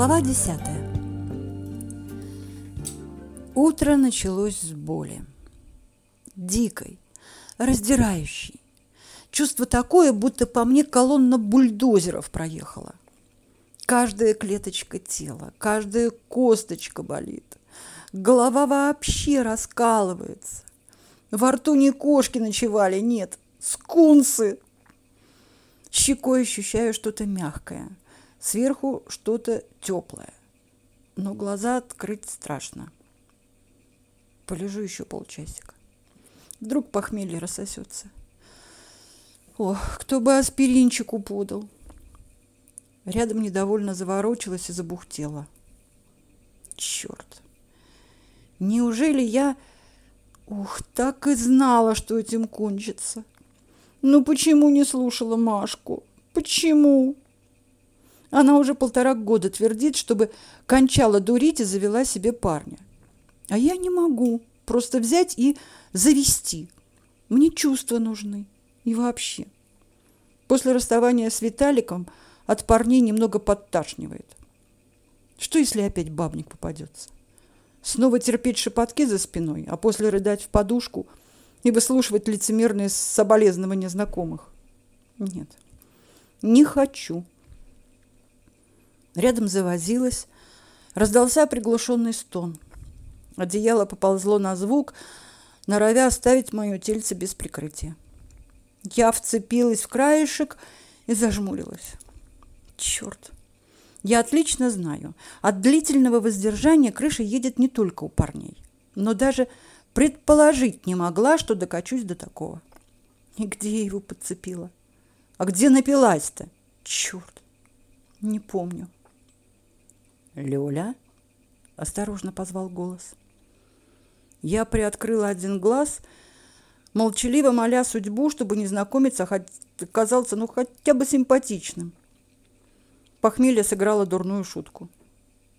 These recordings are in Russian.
Глава десятая. Утро началось с боли. Дикой, раздирающей. Чувство такое, будто по мне колонна бульдозеров проехала. Каждая клеточка тела, каждая косточка болит. Голова вообще раскалывается. Во рту не кошки ночевали, нет, скунсы. Щекой ощущаю что-то мягкое – Сверху что-то теплое, но глаза открыть страшно. Полежу еще полчасика. Вдруг похмелье рассосется. Ох, кто бы аспиринчику подал. Рядом недовольно заворочилась и забухтела. Черт! Неужели я... Ух, так и знала, что этим кончится. Ну почему не слушала Машку? Почему? Она уже полтора года твердит, чтобы кончала дурить и завела себе парня. А я не могу просто взять и завести. Мне чувства нужны. И вообще. После расставания с Виталиком от парней немного подташнивает. Что, если опять бабник попадется? Снова терпеть шепотки за спиной, а после рыдать в подушку и выслушивать лицемерные соболезнования знакомых? Нет, не хочу. Рядом завозилась, раздался приглушенный стон. Одеяло поползло на звук, норовя оставить мое тельце без прикрытия. Я вцепилась в краешек и зажмурилась. Черт! Я отлично знаю, от длительного воздержания крыша едет не только у парней, но даже предположить не могла, что докачусь до такого. И где я его подцепила? А где напилась-то? Черт! Не помню. «Лёля?» – осторожно позвал голос. Я приоткрыла один глаз, молчаливо моля судьбу, чтобы незнакомец оказался ну хотя бы симпатичным. Похмелье сыграло дурную шутку.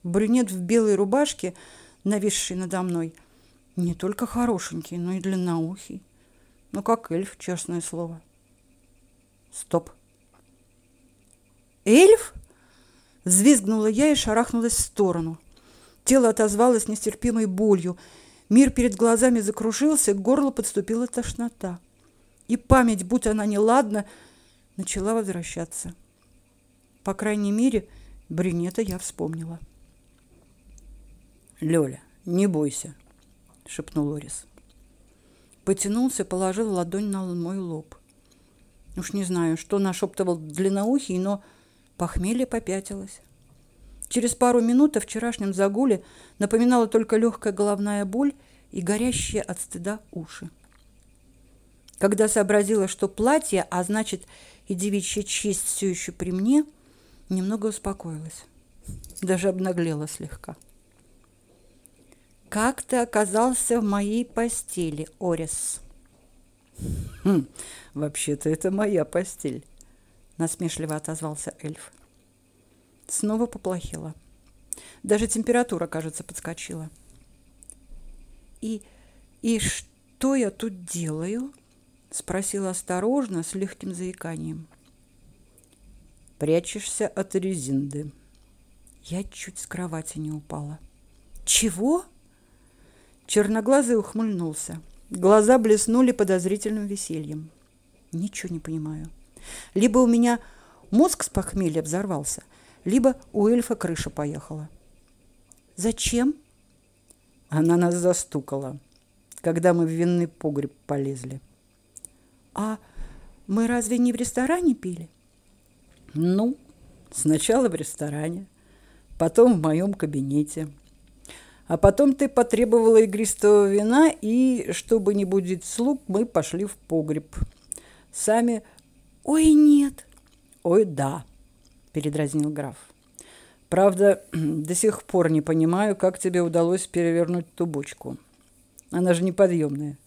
Брюнет в белой рубашке, нависший надо мной, не только хорошенький, но и длинноухий. Ну, как эльф, честное слово. Стоп. Эльф? Взвизгнула я и шарахнулась в сторону. Тело отозвалось нестерпимой болью. Мир перед глазами закружился, к горлу подступила тошнота. И память, будь она неладна, начала возвращаться. По крайней мере, брюнета я вспомнила. «Лёля, не бойся», — шепнул Орис. Потянулся, положил ладонь на мой лоб. Уж не знаю, что нашептывал длинноухий, но Похмелье попятилось. Через пару минут о вчерашнем загуле напоминала только легкая головная боль и горящие от стыда уши. Когда сообразила, что платье, а значит и девичья честь все еще при мне, немного успокоилась. Даже обнаглела слегка. «Как ты оказался в моей постели, Орис?» «Хм, вообще-то это моя постель», насмешливо отозвался эльф. Снова поплохело. Даже температура, кажется, подскочила. И и что я тут делаю? спросила осторожно, с легким заиканием. Прячешься от резинды. Я чуть с кровати не упала. Чего? Черноглазый ухмыльнулся. Глаза блеснули подозрительным весельем. Ничего не понимаю. Либо у меня мозг с похмелья взорвался, либо у эльфа крыша поехала. Зачем? Она нас застукала, когда мы в винный погреб полезли. А мы разве не в ресторане пили? Ну, сначала в ресторане, потом в моем кабинете. А потом ты потребовала игристого вина, и, чтобы не будить слуг, мы пошли в погреб. Сами Ой, нет. Ой, да, передразнил граф. Правда, до сих пор не понимаю, как тебе удалось перевернуть ту бочку. Она же неподъемная.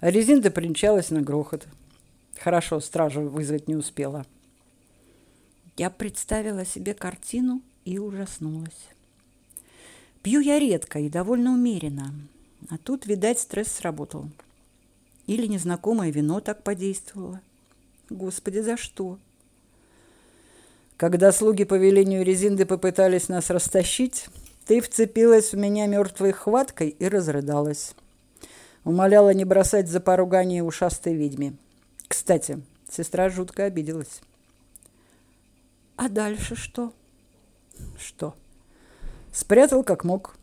А резинка примчалась на грохот. Хорошо, стражу вызвать не успела. Я представила себе картину и ужаснулась. Пью я редко и довольно умеренно. А тут, видать, стресс сработал. Или незнакомое вино так подействовало. Господи, за что? Когда слуги по велению Резинды попытались нас растащить, ты вцепилась в меня мертвой хваткой и разрыдалась. Умоляла не бросать за поругание ушастой ведьме. Кстати, сестра жутко обиделась. А дальше что? Что? Спрятал как мог.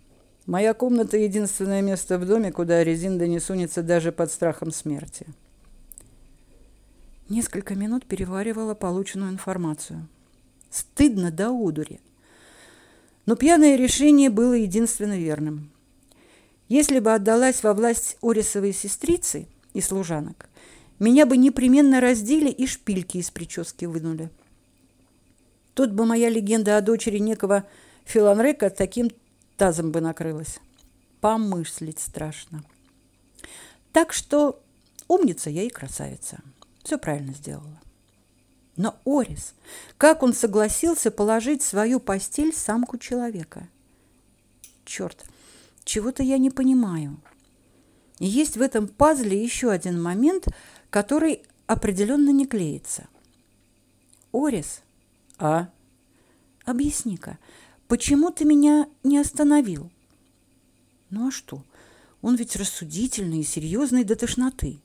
Моя комната — единственное место в доме, куда Резинда не сунется даже под страхом смерти. Несколько минут переваривала полученную информацию. Стыдно до удури. Но пьяное решение было единственно верным. Если бы отдалась во власть Орисовой сестрицы и служанок, меня бы непременно раздели и шпильки из прически вынули. Тут бы моя легенда о дочери некого Филанрека таким тазом бы накрылась. Помыслить страшно. Так что умница я и красавица. Все правильно сделала. Но Орис, как он согласился положить в свою постель самку человека? Черт, чего-то я не понимаю. И есть в этом пазле еще один момент, который определенно не клеится. Орис, а? Объясни-ка, почему ты меня не остановил? Ну а что? Он ведь рассудительный и серьезный до тошноты.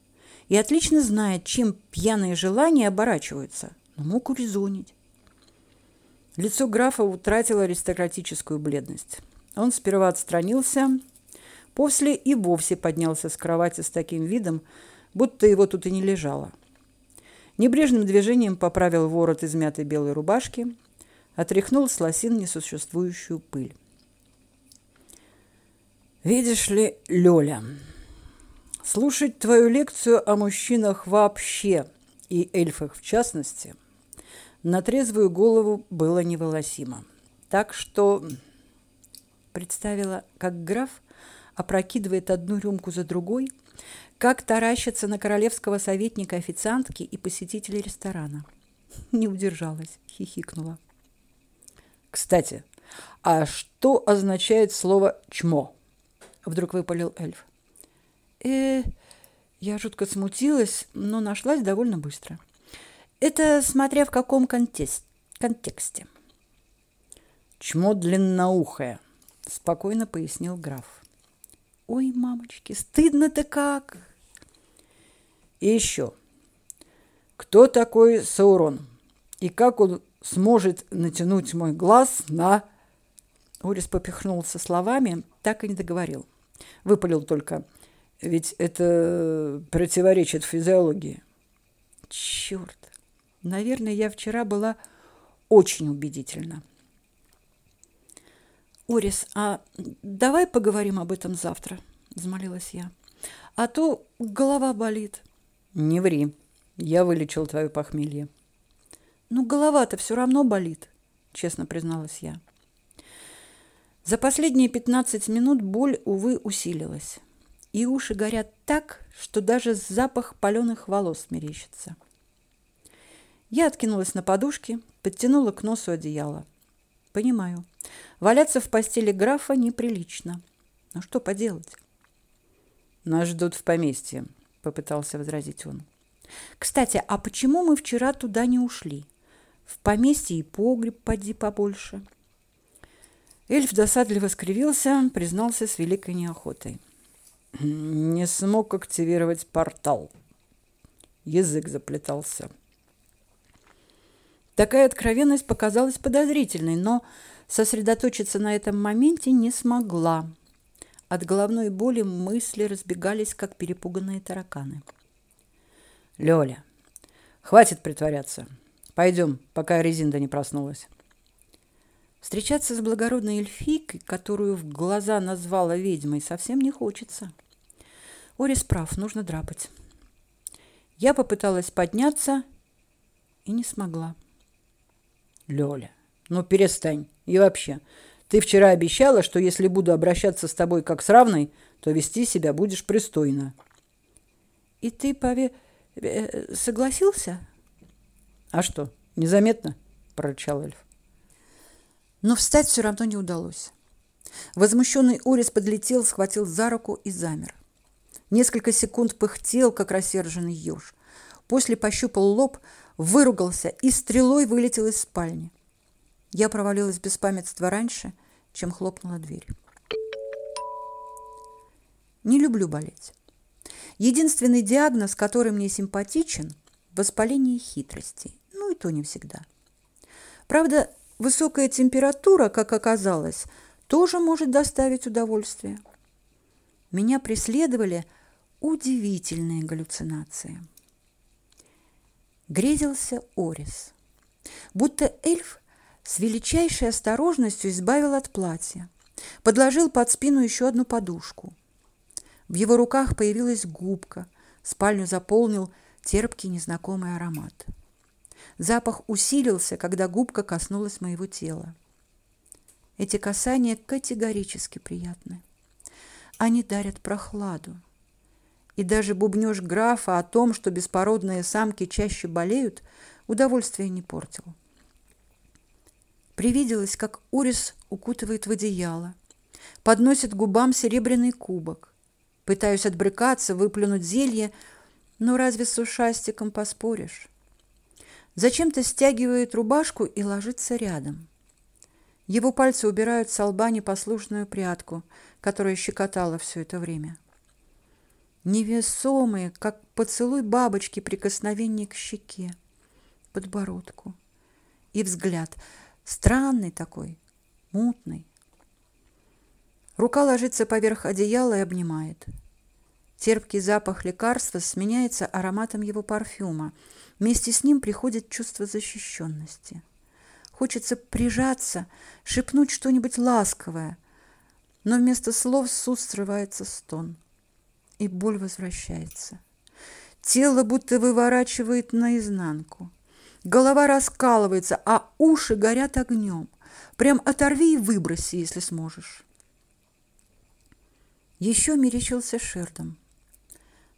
И отлично знает, чем пьяные желания оборачиваются – но мог урезонить. Лицо графа утратило аристократическую бледность. Он сперва отстранился, после и вовсе поднялся с кровати с таким видом, будто его тут и не лежало. Небрежным движением поправил ворот измятой белой рубашки, отряхнул с лосин несуществующую пыль. «Видишь ли, Лёля, слушать твою лекцию о мужчинах вообще и эльфах в частности – на трезвую голову было невыносимо. Так что представила, как граф опрокидывает одну рюмку за другой, как таращится на королевского советника официантки и посетителей ресторана. Не удержалась, хихикнула. Кстати, а что означает слово чмо? Вдруг выпалил эльф. Э, я жутко смутилась, но нашлась довольно быстро. Это смотря в каком контексте. Чмо длинноухое, спокойно пояснил граф. Ой, мамочки, стыдно-то как. И еще. Кто такой Саурон? И как он сможет натянуть мой глаз на... Орис попихнулся словами, так и не договорил. Выпалил только. Ведь это противоречит физиологии. Черт! Наверное, я вчера была очень убедительна. Орис, а давай поговорим об этом завтра, взмолилась я. А то голова болит. Не ври. Я вылечил твое похмелье. Ну, голова-то все равно болит, честно призналась я. За последние 15 минут боль, увы, усилилась. И уши горят так, что даже запах паленых волос мерещится. Я откинулась на подушке, подтянула к носу одеяло. Понимаю. Валяться в постели графа неприлично. Но что поделать? Нас ждут в поместье, попытался возразить он. Кстати, а почему мы вчера туда не ушли? В поместье и погреб поди побольше. Эльф досадливо скривился, признался с великой неохотой. Не смог активировать портал. Язык заплетался. Такая откровенность показалась подозрительной, но сосредоточиться на этом моменте не смогла. От головной боли мысли разбегались, как перепуганные тараканы. «Лёля, хватит притворяться. Пойдем, пока Резинда не проснулась». Встречаться с благородной эльфийкой, которую в глаза назвала ведьмой, совсем не хочется. Орис прав, нужно драпать. Я попыталась подняться и не смогла. Лёля, ну перестань. И вообще, ты вчера обещала, что если буду обращаться с тобой как с равной, то вести себя будешь пристойно. И ты пове... Э, согласился? А что, незаметно? прорычал эльф. Но встать все равно не удалось. Возмущенный Орис подлетел, схватил за руку и замер. Несколько секунд пыхтел, как рассерженный еж. После пощупал лоб, выругался и стрелой вылетел из спальни. Я провалилась без памятства раньше, чем хлопнула дверь. Не люблю болеть. Единственный диагноз, который мне симпатичен – воспаление хитростей. Ну и то не всегда. Правда, высокая температура, как оказалось, тоже может доставить удовольствие. Меня преследовали удивительные галлюцинации. Грезился Орис. Будто эльф с величайшей осторожностью избавил от платья, подложил под спину еще одну подушку – в его руках появилась губка. Спальню заполнил терпкий незнакомый аромат. Запах усилился, когда губка коснулась моего тела. Эти касания категорически приятны. Они дарят прохладу. И даже бубнёж графа о том, что беспородные самки чаще болеют, удовольствия не портил. Привиделось, как Урис укутывает в одеяло, подносит губам серебряный кубок. Пытаюсь отбрыкаться, выплюнуть зелье, но разве с ушастиком поспоришь? Зачем-то стягивает рубашку и ложится рядом. Его пальцы убирают с лба непослушную прядку, которая щекотала все это время. Невесомые, как поцелуй бабочки, прикосновение к щеке, подбородку. И взгляд странный такой, мутный. Рука ложится поверх одеяла и обнимает. Терпкий запах лекарства сменяется ароматом его парфюма. Вместе с ним приходит чувство защищенности. Хочется прижаться, шепнуть что-нибудь ласковое, но вместо слов с уст срывается стон, и боль возвращается. Тело будто выворачивает наизнанку. Голова раскалывается, а уши горят огнем. Прям оторви и выброси, если сможешь. Еще мерещился Шердом.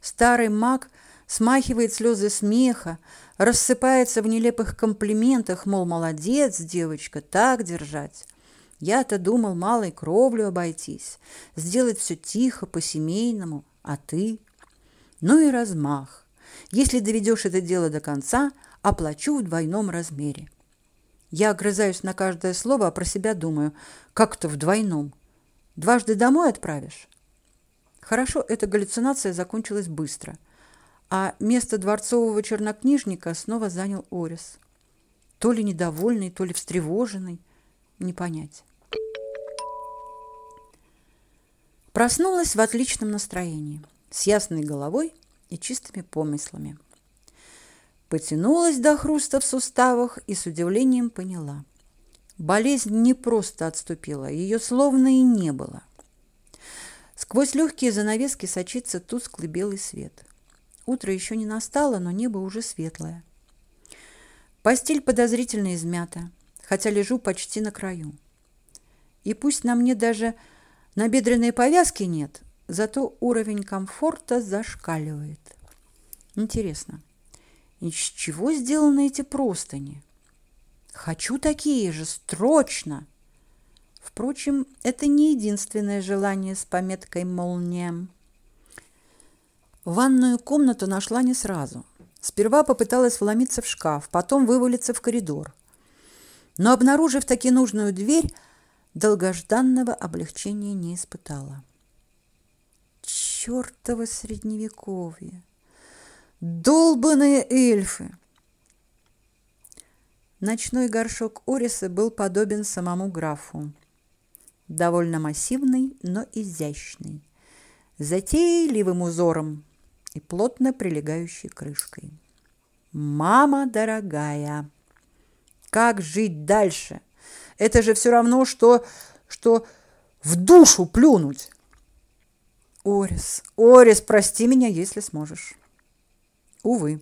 Старый маг смахивает слезы смеха, рассыпается в нелепых комплиментах, мол, молодец, девочка, так держать. Я-то думал малой кровлю обойтись, сделать все тихо, по-семейному, а ты? Ну и размах. Если доведешь это дело до конца, оплачу в двойном размере. Я огрызаюсь на каждое слово, а про себя думаю, как-то в двойном. Дважды домой отправишь? Хорошо, эта галлюцинация закончилась быстро, а место дворцового чернокнижника снова занял Орис. То ли недовольный, то ли встревоженный, не понять. Проснулась в отличном настроении, с ясной головой и чистыми помыслами. Потянулась до хруста в суставах и с удивлением поняла. Болезнь не просто отступила, ее словно и не было – Сквозь легкие занавески сочится тусклый белый свет. Утро еще не настало, но небо уже светлое. Постель подозрительно измята, хотя лежу почти на краю. И пусть на мне даже набедренной повязки нет, зато уровень комфорта зашкаливает. Интересно, из чего сделаны эти простыни? Хочу такие же, строчно. Впрочем, это не единственное желание с пометкой «Молния». Ванную комнату нашла не сразу. Сперва попыталась вломиться в шкаф, потом вывалиться в коридор. Но, обнаружив таки нужную дверь, долгожданного облегчения не испытала. Чёртово средневековье! Долбаные эльфы! Ночной горшок Ориса был подобен самому графу довольно массивный, но изящный, затейливым узором и плотно прилегающей крышкой. Мама дорогая, как жить дальше? Это же все равно что что в душу плюнуть. Орис, Орис, прости меня, если сможешь. Увы.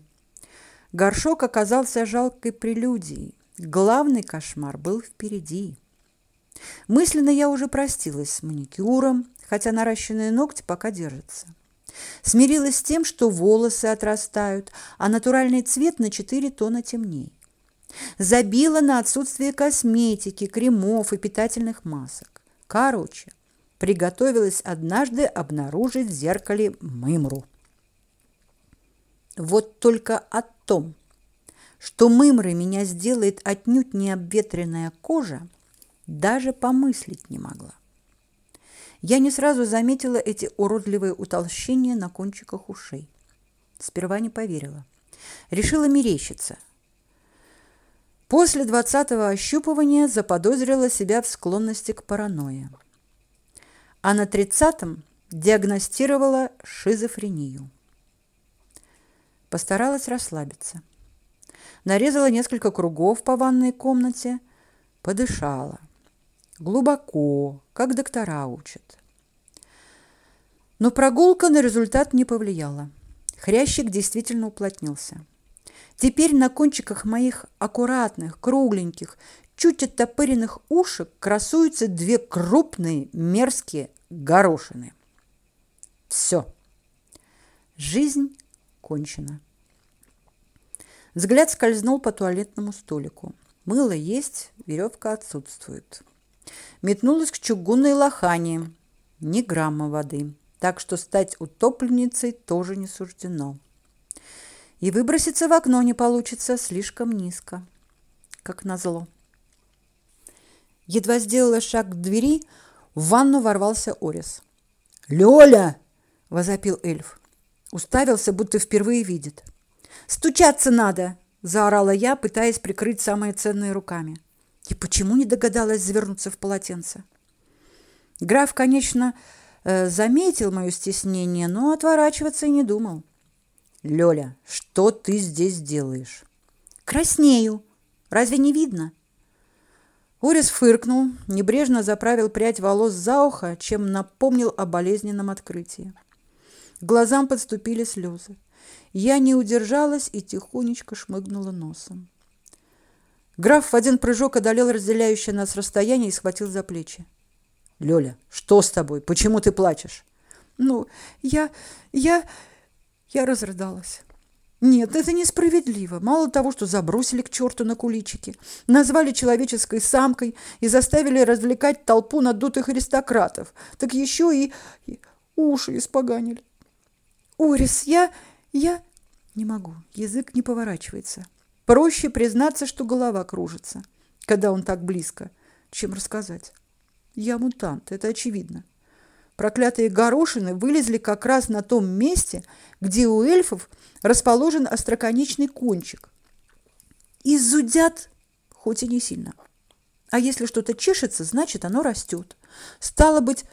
Горшок оказался жалкой прелюдией. Главный кошмар был впереди. Мысленно я уже простилась с маникюром, хотя наращенные ногти пока держатся. Смирилась с тем, что волосы отрастают, а натуральный цвет на 4 тона темнее. Забила на отсутствие косметики, кремов и питательных масок. Короче, приготовилась однажды обнаружить в зеркале мымру. Вот только о том, что мымрой меня сделает отнюдь не обветренная кожа, даже помыслить не могла. Я не сразу заметила эти уродливые утолщения на кончиках ушей. Сперва не поверила. Решила мерещиться. После двадцатого ощупывания заподозрила себя в склонности к паранойе. А на тридцатом диагностировала шизофрению. Постаралась расслабиться. Нарезала несколько кругов по ванной комнате, подышала. Глубоко, как доктора учат. Но прогулка на результат не повлияла. Хрящик действительно уплотнился. Теперь на кончиках моих аккуратных, кругленьких, чуть оттопыренных ушек красуются две крупные мерзкие горошины. Все. Жизнь кончена. Взгляд скользнул по туалетному столику. Мыло есть, веревка отсутствует. Метнулась к чугунной лохане. Ни грамма воды. Так что стать утопленницей тоже не суждено. И выброситься в окно не получится слишком низко, как назло. Едва сделала шаг к двери, в ванну ворвался Орис. «Лёля!» – возопил эльф. Уставился, будто впервые видит. «Стучаться надо!» – заорала я, пытаясь прикрыть самые ценные руками. И почему не догадалась завернуться в полотенце? Граф, конечно, э, заметил мое стеснение, но отворачиваться и не думал. «Лёля, что ты здесь делаешь?» «Краснею. Разве не видно?» Урис фыркнул, небрежно заправил прядь волос за ухо, чем напомнил о болезненном открытии. К глазам подступили слезы. Я не удержалась и тихонечко шмыгнула носом. Граф в один прыжок одолел разделяющее нас расстояние и схватил за плечи. «Лёля, что с тобой? Почему ты плачешь?» «Ну, я... я...» Я разрыдалась. Нет, это несправедливо. Мало того, что забросили к черту на куличики, назвали человеческой самкой и заставили развлекать толпу надутых аристократов, так еще и, и уши испоганили. Орис, я... я... Не могу, язык не поворачивается. Проще признаться, что голова кружится, когда он так близко, чем рассказать. Я мутант, это очевидно. Проклятые горошины вылезли как раз на том месте, где у эльфов расположен остроконечный кончик. И зудят, хоть и не сильно. А если что-то чешется, значит, оно растет. Стало быть,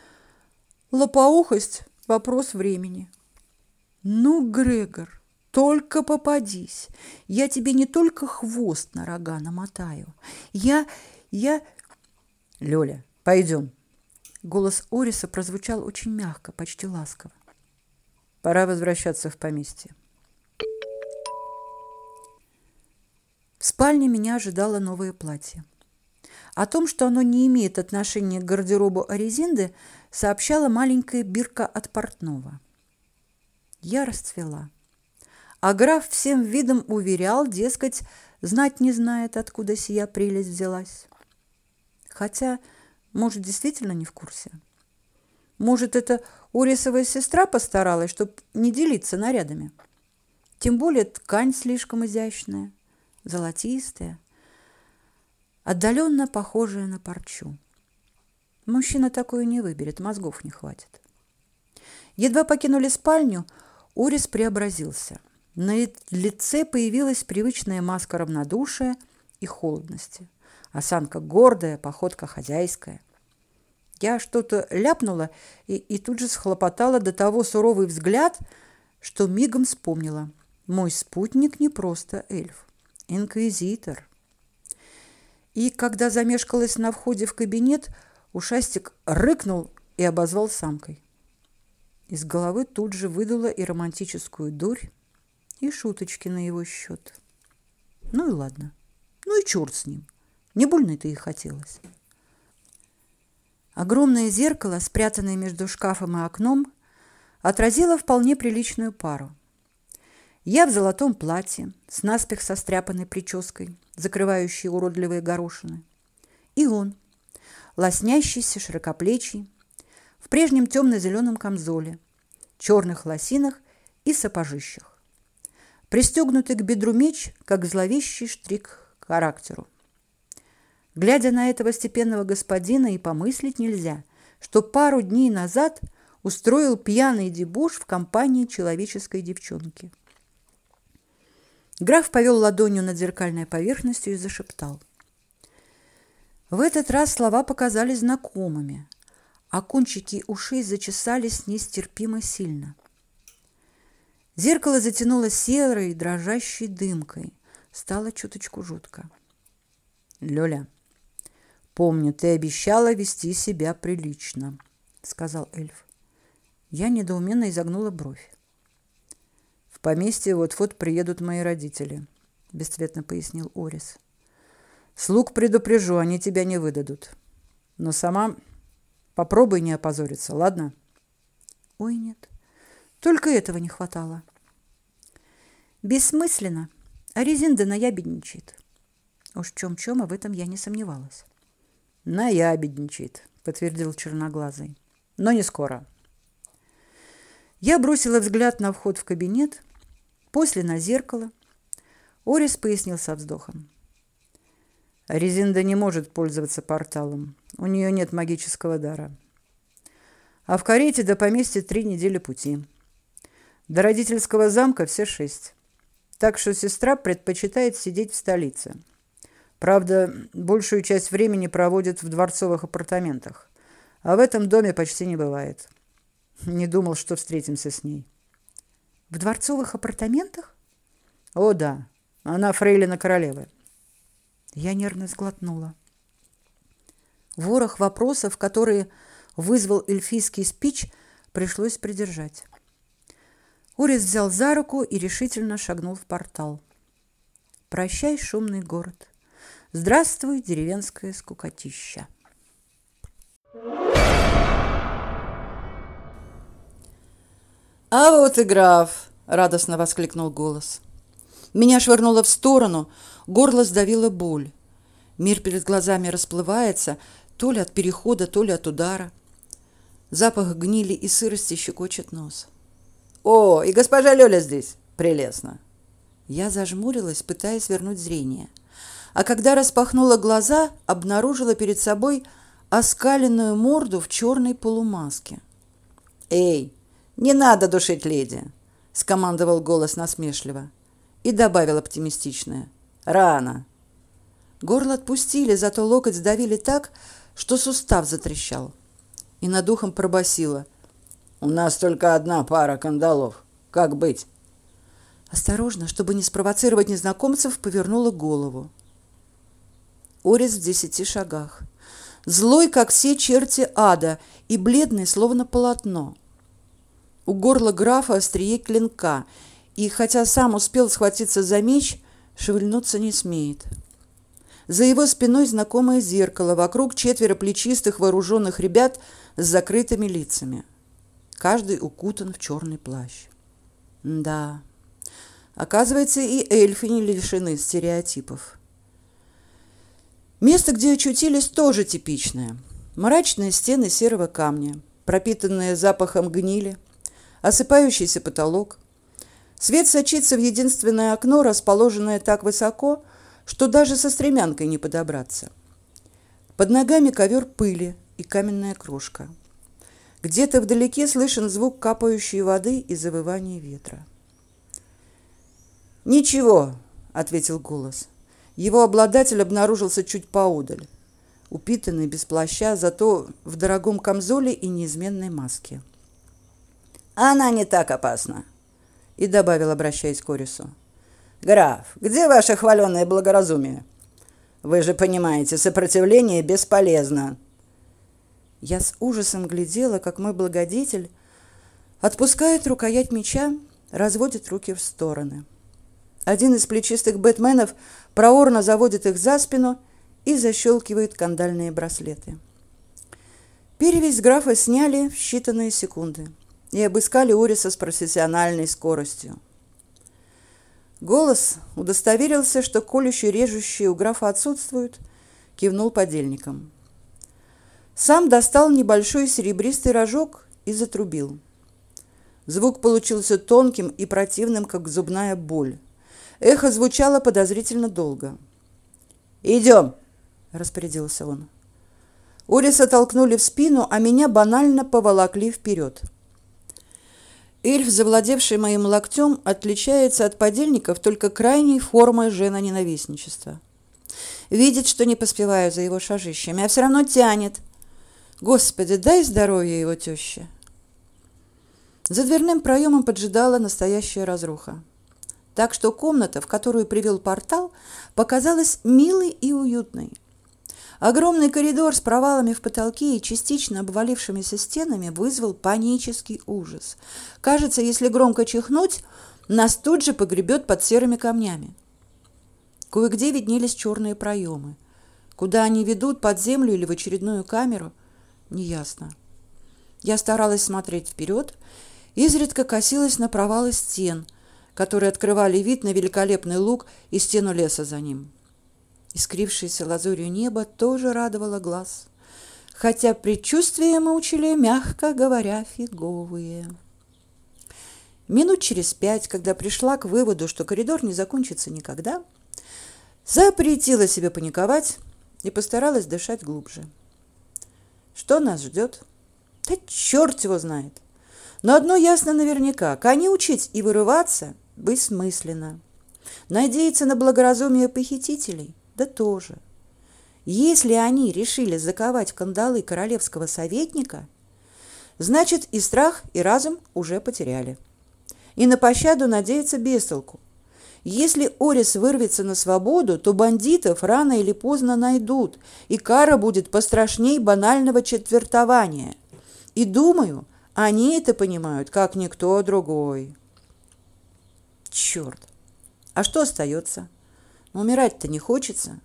лопоухость – вопрос времени. Ну, Грегор, только попадись. Я тебе не только хвост на рога намотаю. Я, я... Лёля, пойдем. Голос Ориса прозвучал очень мягко, почти ласково. Пора возвращаться в поместье. В спальне меня ожидало новое платье. О том, что оно не имеет отношения к гардеробу Аризинды, сообщала маленькая бирка от портного. Я расцвела. А граф всем видом уверял, дескать, знать не знает, откуда сия прелесть взялась. Хотя может, действительно не в курсе? Может, это Урисовая сестра постаралась, чтобы не делиться нарядами? Тем более ткань слишком изящная, золотистая, отдаленно похожая на парчу. Мужчина такую не выберет, мозгов не хватит. Едва покинули спальню, Урис преобразился. На лице появилась привычная маска равнодушия и холодности – Осанка гордая, походка хозяйская. Я что-то ляпнула и, и тут же схлопотала до того суровый взгляд, что мигом вспомнила. Мой спутник не просто эльф, инквизитор. И когда замешкалась на входе в кабинет, ушастик рыкнул и обозвал самкой. Из головы тут же выдуло и романтическую дурь, и шуточки на его счет. Ну и ладно. Ну и черт с ним. Не больно-то и хотелось. Огромное зеркало, спрятанное между шкафом и окном, отразило вполне приличную пару. Я в золотом платье, с наспех состряпанной прической, закрывающей уродливые горошины. И он, лоснящийся, широкоплечий, в прежнем темно-зеленом камзоле, черных лосинах и сапожищах. Пристегнутый к бедру меч, как зловещий штрик к характеру. Глядя на этого степенного господина, и помыслить нельзя, что пару дней назад устроил пьяный дебош в компании человеческой девчонки. Граф повел ладонью над зеркальной поверхностью и зашептал. В этот раз слова показались знакомыми, а кончики ушей зачесались нестерпимо сильно. Зеркало затянуло серой, дрожащей дымкой. Стало чуточку жутко. «Лёля, помню, ты обещала вести себя прилично», — сказал эльф. Я недоуменно изогнула бровь поместье вот-вот приедут мои родители, бесцветно пояснил Орис. Слуг предупрежу, они тебя не выдадут. Но сама попробуй не опозориться, ладно? Ой, нет. Только этого не хватало. Бессмысленно. А Резинда наябедничает. Уж чем-чем, а в этом я не сомневалась. Наябедничает, подтвердил черноглазый. Но не скоро. Я бросила взгляд на вход в кабинет После на зеркало. Орис пояснил со вздохом. Резинда не может пользоваться порталом. У нее нет магического дара. А в карете до поместья три недели пути. До родительского замка все шесть. Так что сестра предпочитает сидеть в столице. Правда, большую часть времени проводит в дворцовых апартаментах. А в этом доме почти не бывает. Не думал, что встретимся с ней. В дворцовых апартаментах? О, да. Она фрейлина королевы. Я нервно сглотнула. Ворох вопросов, которые вызвал эльфийский спич, пришлось придержать. Урис взял за руку и решительно шагнул в портал. Прощай, шумный город. Здравствуй, деревенская скукотища. «А вот и граф!» — радостно воскликнул голос. Меня швырнуло в сторону, горло сдавило боль. Мир перед глазами расплывается, то ли от перехода, то ли от удара. Запах гнили и сырости щекочет нос. «О, и госпожа Лёля здесь! Прелестно!» Я зажмурилась, пытаясь вернуть зрение. А когда распахнула глаза, обнаружила перед собой оскаленную морду в черной полумаске. «Эй, «Не надо душить леди», — скомандовал голос насмешливо. И добавил оптимистичное. «Рано». Горло отпустили, зато локоть сдавили так, что сустав затрещал. И над ухом пробасило. «У нас только одна пара кандалов. Как быть?» Осторожно, чтобы не спровоцировать незнакомцев, повернула голову. Орис в десяти шагах. Злой, как все черти ада, и бледный, словно полотно. У горла графа острие клинка, и хотя сам успел схватиться за меч, шевельнуться не смеет. За его спиной знакомое зеркало, вокруг четверо плечистых вооруженных ребят с закрытыми лицами. Каждый укутан в черный плащ. Да, оказывается, и эльфы не лишены стереотипов. Место, где очутились, тоже типичное. Мрачные стены серого камня, пропитанные запахом гнили – осыпающийся потолок. Свет сочится в единственное окно, расположенное так высоко, что даже со стремянкой не подобраться. Под ногами ковер пыли и каменная крошка. Где-то вдалеке слышен звук капающей воды и завывания ветра. «Ничего», — ответил голос. Его обладатель обнаружился чуть поодаль, упитанный, без плаща, зато в дорогом камзоле и неизменной маске. Она не так опасна. И добавил, обращаясь к Орису. Граф, где ваше хваленое благоразумие? Вы же понимаете, сопротивление бесполезно. Я с ужасом глядела, как мой благодетель отпускает рукоять меча, разводит руки в стороны. Один из плечистых бэтменов проорно заводит их за спину и защелкивает кандальные браслеты. Перевязь графа сняли в считанные секунды и обыскали Уриса с профессиональной скоростью. Голос удостоверился, что колющие режущие у графа отсутствуют, кивнул подельникам. Сам достал небольшой серебристый рожок и затрубил. Звук получился тонким и противным, как зубная боль. Эхо звучало подозрительно долго. «Идем!» – распорядился он. Ориса толкнули в спину, а меня банально поволокли вперед. Эльф, завладевший моим локтем, отличается от подельников только крайней формой женоненавистничества. Видит, что не поспеваю за его шажищами, а все равно тянет. Господи, дай здоровья его теще. За дверным проемом поджидала настоящая разруха. Так что комната, в которую привел портал, показалась милой и уютной. Огромный коридор с провалами в потолке и частично обвалившимися стенами вызвал панический ужас. Кажется, если громко чихнуть, нас тут же погребет под серыми камнями. Кое-где виднелись черные проемы. Куда они ведут, под землю или в очередную камеру, неясно. Я старалась смотреть вперед, изредка косилась на провалы стен, которые открывали вид на великолепный луг и стену леса за ним. Искрившееся лазурью небо тоже радовало глаз, хотя предчувствия мы учили, мягко говоря, фиговые. Минут через пять, когда пришла к выводу, что коридор не закончится никогда, запретила себе паниковать и постаралась дышать глубже. Что нас ждет? Да черт его знает. Но одно ясно наверняка. Кони учить и вырываться бессмысленно. Надеяться на благоразумие похитителей да тоже. Если они решили заковать кандалы королевского советника, значит и страх, и разум уже потеряли. И на пощаду надеяться без толку. Если Орис вырвется на свободу, то бандитов рано или поздно найдут, и кара будет пострашней банального четвертования. И думаю, они это понимают, как никто другой. Черт! А что остается? Но умирать-то не хочется.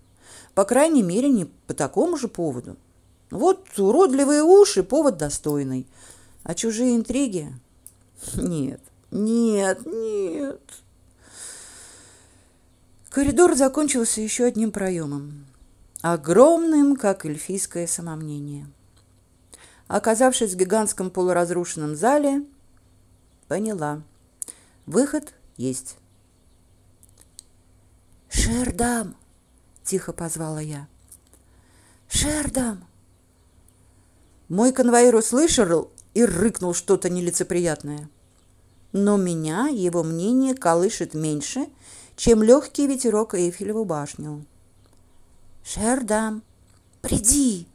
По крайней мере, не по такому же поводу. Вот уродливые уши – повод достойный. А чужие интриги? Нет, нет, нет. Коридор закончился еще одним проемом. Огромным, как эльфийское самомнение. Оказавшись в гигантском полуразрушенном зале, поняла. Выход есть. «Шердам!» — тихо позвала я. «Шердам!» Мой конвоир услышал и рыкнул что-то нелицеприятное. Но меня его мнение колышет меньше, чем легкий ветерок Эйфелеву башню. «Шердам, приди!»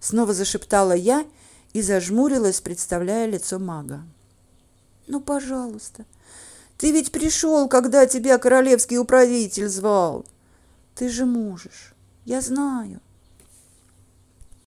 Снова зашептала я и зажмурилась, представляя лицо мага. «Ну, пожалуйста, ты ведь пришел, когда тебя королевский управитель звал. Ты же можешь. Я знаю.